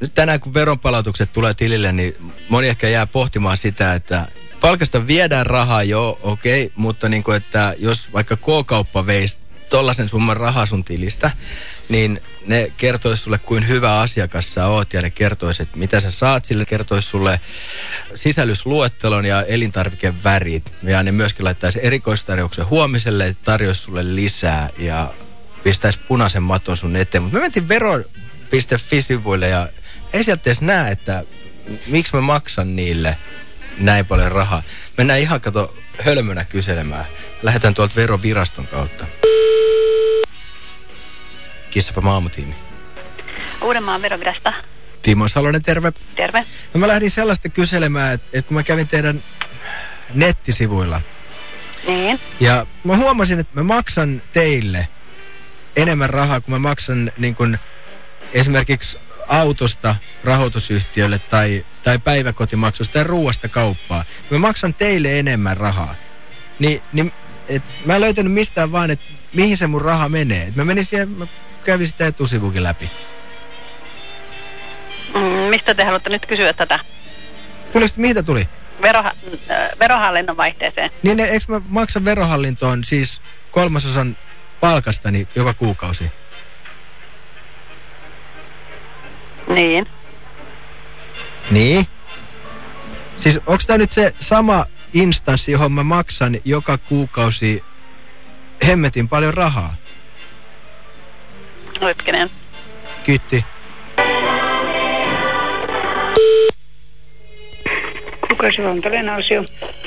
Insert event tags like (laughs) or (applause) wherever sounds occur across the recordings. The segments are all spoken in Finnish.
nyt tänään kun veronpalautukset tulee tilille, niin moni ehkä jää pohtimaan sitä, että palkasta viedään rahaa, joo, okei, okay, mutta niin kuin, että jos vaikka K-kauppa veisi tollaisen summan rahaa sun tilistä, niin ne kertois sulle, kuin hyvä asiakas sä oot, ja ne kertois, että mitä sä saat sille, kertois sulle sisällysluettelon ja elintarvikevärit, ja ne myöskin laittaisi erikoistarjouksen huomiselle, että tarjoisi sulle lisää, ja pistäisi punaisen maton sun eteen. Mutta me mentiin vero.fi-sivuille, ja ei sieltä edes näe, että miksi mä maksan niille näin paljon rahaa. Mennään ihan kato hölmönä kyselemään. Lähdetään tuolta veroviraston kautta. Kissapa maamutiimi. Uudenmaan verovirasto. Timo Salonen, terve. Terve. No mä lähdin sellaista kyselemään, että, että kun mä kävin teidän nettisivuilla. Niin. Ja mä huomasin, että mä maksan teille enemmän rahaa, kuin mä maksan niin kun, esimerkiksi autosta rahoitusyhtiölle tai, tai päiväkotimaksusta tai ruoasta kauppaa. Mä maksan teille enemmän rahaa. Ni, niin et, mä en löytänyt mistään vaan, että mihin se mun raha menee. Et mä menin siihen, mä kävin sitä etusivukin läpi. Mm, mistä te haluatte nyt kysyä tätä? Tuli sitten, mihin tuli? Veroha, äh, verohallinnon vaihteeseen. Niin, eikö mä maksan verohallintoon siis kolmasosan palkastani joka kuukausi? Niin. Niin. Siis onko tämä nyt se sama instanssi, johon mä maksan joka kuukausi hemmetin paljon rahaa? Hetkinen. Kiitti. Kuka se on? Lena Osio.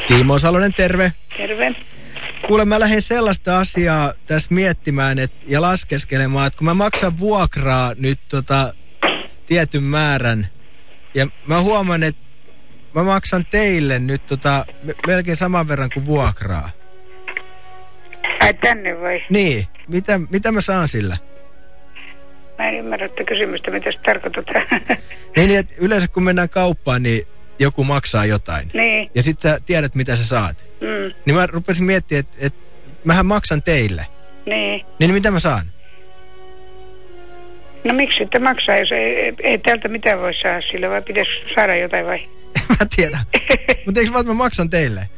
Timo Salonen, terve. Terve. Kuule, mä lähdin sellaista asiaa tässä miettimään et, ja laskeskelemaan, että kun mä maksan vuokraa nyt tota, tietyn määrän, ja mä huomaan, että mä maksan teille nyt tota, me- melkein saman verran kuin vuokraa. Ai tänne vai? Niin, mitä, mitä mä saan sillä? Mä en ymmärrä tätä kysymystä, mitä se tarkoittaa. (laughs) Niin, niin että yleensä kun mennään kauppaan, niin joku maksaa jotain. niin. Ja sit sä tiedät, mitä sä saat. Mm. Niin mä rupesin miettimään, että et, mähän maksan teille. Niin. Niin mitä mä saan? No miksi sitten maksaa, jos ei, ei, ei täältä mitään voi saada sillä, vai pitäisi saada jotain vai? (laughs) mä tiedä. Mutta eikö vaan, että mä maksan teille?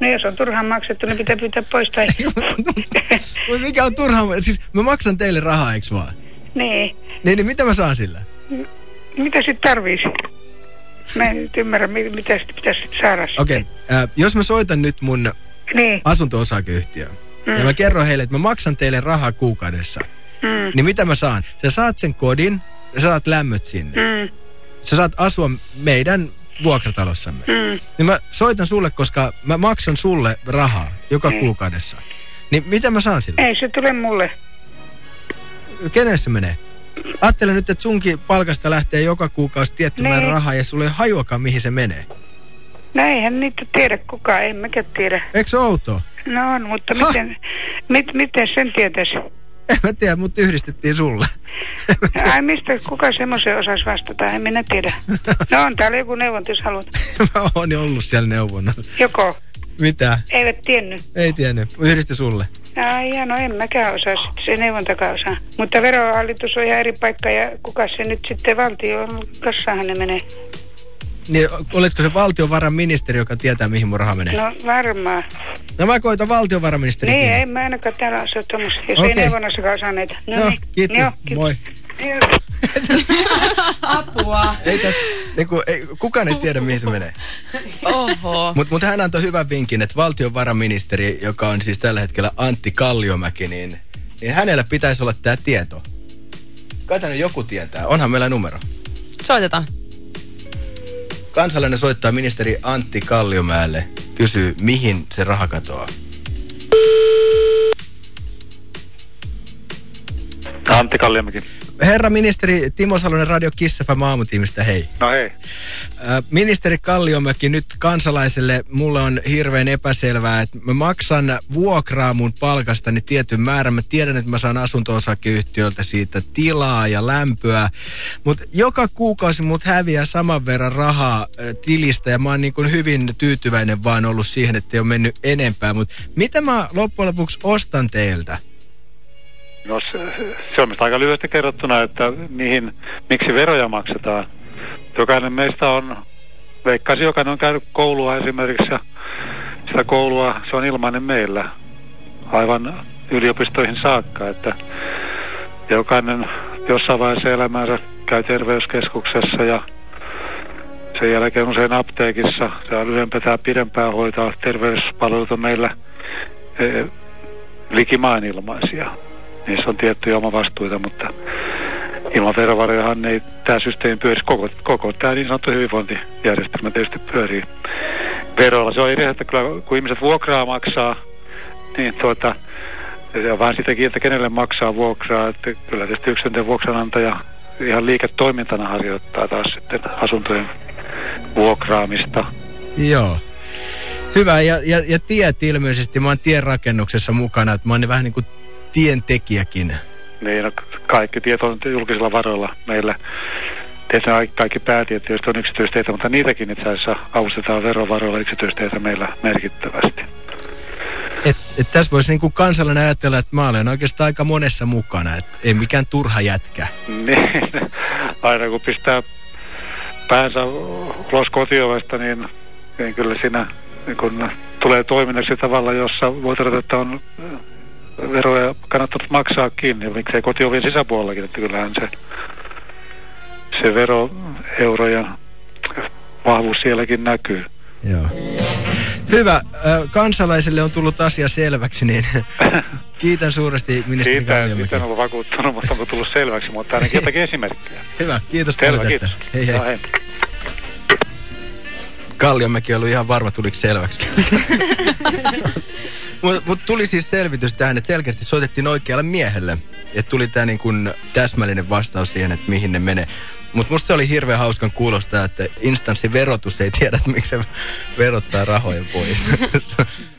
No jos on turhaan maksettu, niin pitää pyytää pois tai... (laughs) Mutta mikä on turhaa? Siis mä maksan teille rahaa, eikö vaan? niin. Niin, niin mitä mä saan sillä? Mitä sitten tarvisi? Mä en nyt ymmärrä, mi- mitä sitten pitäisi sit saada. Okei, okay, äh, jos mä soitan nyt mun Niin. asunto-osakeyhtiöön, mm. ja mä kerron heille, että mä maksan teille rahaa kuukaudessa, Mm. niin mitä mä saan? Sä saat sen kodin, ja sä saat lämmöt sinne. Mm. Sä saat asua meidän vuokratalossamme. Mm. Niin mä soitan sulle, koska mä maksan sulle rahaa joka Mm. kuukaudessa. Niin mitä mä saan sille? Ei se tule mulle. Kenelle se menee? Ajattele nyt, että sunkin palkasta lähtee joka kuukausi tietty Niin. määrä rahaa ja sulle ei hajuakaan, mihin se menee. No eihän niitä tiedä kukaan, en mäkään tiedä. Eikö se outoa? No on, mutta Ha? miten, mit, miten sen tietäisi? En mä tiedä, mutta yhdistettiin sulle. Ai mistä, kuka semmoisen osasi vastata, en minä tiedä. No on täällä joku neuvonta, jos haluat. (laughs) mä oon ollut siellä neuvonnassa. Joko, Mitä? eivät tiennyt. Ei tiennyt. Yhdisti sulle. Ai ja no en mäkään osaa, sit se neuvontakaan osaa. Mutta verohallitus on ihan eri paikka ja kuka se nyt sitten valtio, kassaahan ne menee. Niin olisiko se valtiovarainministeri, joka tietää, mihin mun raha menee? No varmaan. No mä koitan valtiovarainministeri. Niin, en mä ainakaan täällä osaa tuommoista, jos Okei. ei neuvonnassakaan osaa näitä. No, No, niin. kiitti. Joo, kiitos. Moi. (laughs) Apua. Ei täs, niinku, ei, kukaan ei tiedä, mihin se menee. Oho. Mutta mut hän antoi hyvän vinkin, että valtiovarainministeri, joka on siis tällä hetkellä Antti Kalliomäki, niin, niin hänellä pitäisi olla tämä tieto. Kai joku tietää. Onhan meillä numero. Soitetaan. Kansalainen soittaa ministeri Antti Kalliomäelle, kysyy, mihin se raha katoaa. Antti Kalliomäki. Herra ministeri Timo Salonen Radio Kissafä maamutiimistä, hei. No hei. Ministeri Kalliomäki, nyt kansalaiselle mulle on hirveän epäselvää, että mä maksan vuokraa mun palkastani tietyn määrän. Mä tiedän, että mä saan asunto-osakeyhtiöltä siitä tilaa ja lämpöä, mutta joka kuukausi mut häviää saman verran rahaa tilistä ja mä oon niin kuin hyvin tyytyväinen vaan ollut siihen, että ei ole mennyt enempää. Mutta mitä mä loppujen lopuksi ostan teiltä? No se, se on aika lyhyesti kerrottuna, että mihin, miksi veroja maksetaan. Jokainen meistä on, veikkaisi jokainen on käynyt koulua esimerkiksi ja sitä koulua, se on ilmainen meillä aivan yliopistoihin saakka, että jokainen jossain vaiheessa elämäänsä käy terveyskeskuksessa ja sen jälkeen usein apteekissa. On lyhyempää pidempää hoitaa. Terveyspalvelut on meillä e, likimaan ilmaisia. Niissä on tiettyjä omavastuita, mutta ilman verovarojahan ei tämä systeemi pyörisi. Koko, koko tämä niin sanottu hyvinvointijärjestelmä tietysti pyörii veroilla. Se on eri, että kyllä kun ihmiset vuokraa maksaa, niin tuota, se on vaan sitäkin, että kenelle maksaa vuokraa. Että kyllä tietysti yksilöiden vuokranantaja ihan liiketoimintana harjoittaa taas sitten asuntojen vuokraamista. Joo. Hyvä, ja, ja, ja tiet ilmeisesti, mä oon tienrakennuksessa mukana, että mä oon vähän niin kuin tientekijäkin. Niin, no, kaikki tieto on julkisilla varoilla meillä. Tietysti kaikki päätiet tietysti on yksityisteitä, mutta niitäkin itse asiassa avustetaan verovaroilla yksityisteitä meillä merkittävästi. Et, et tässä voisi niinku kansalainen ajatella, että mä olen oikeastaan aika monessa mukana, että ei mikään turha jätkä. Niin, (laughs) aina kun pistää päänsä ulos kotiovesta, niin, niin kyllä siinä niin kun tulee toiminnaksi tavalla, jossa voi todeta, että on veroja kannattanut maksaa kiinni, miksei kotiovien sisäpuolellakin, että kyllähän se, se veroeuro ja vahvuus sielläkin näkyy. Joo. Hyvä. Kansalaiselle on tullut asia selväksi, niin (laughs) kiitän suuresti ministeri Siitä, Kalliomäki. siitä en ole vakuuttunut, mutta onko tullut selväksi, mutta ainakin jotakin (laughs) esimerkkejä. Hyvä, kiitos Selvä, paljon tästä. kiitos. Hei hei. No, hei. Kalliomäki on ollut ihan varma, tuliko selväksi. (laughs) Mutta mut tuli siis selvitys tähän, että selkeästi soitettiin oikealle miehelle. Että tuli tämä niin kun täsmällinen vastaus siihen, että mihin ne menee. Mutta musta se oli hirveän hauskan kuulostaa, että instanssiverotus ei tiedä, miksi se verottaa rahoja pois. (laughs)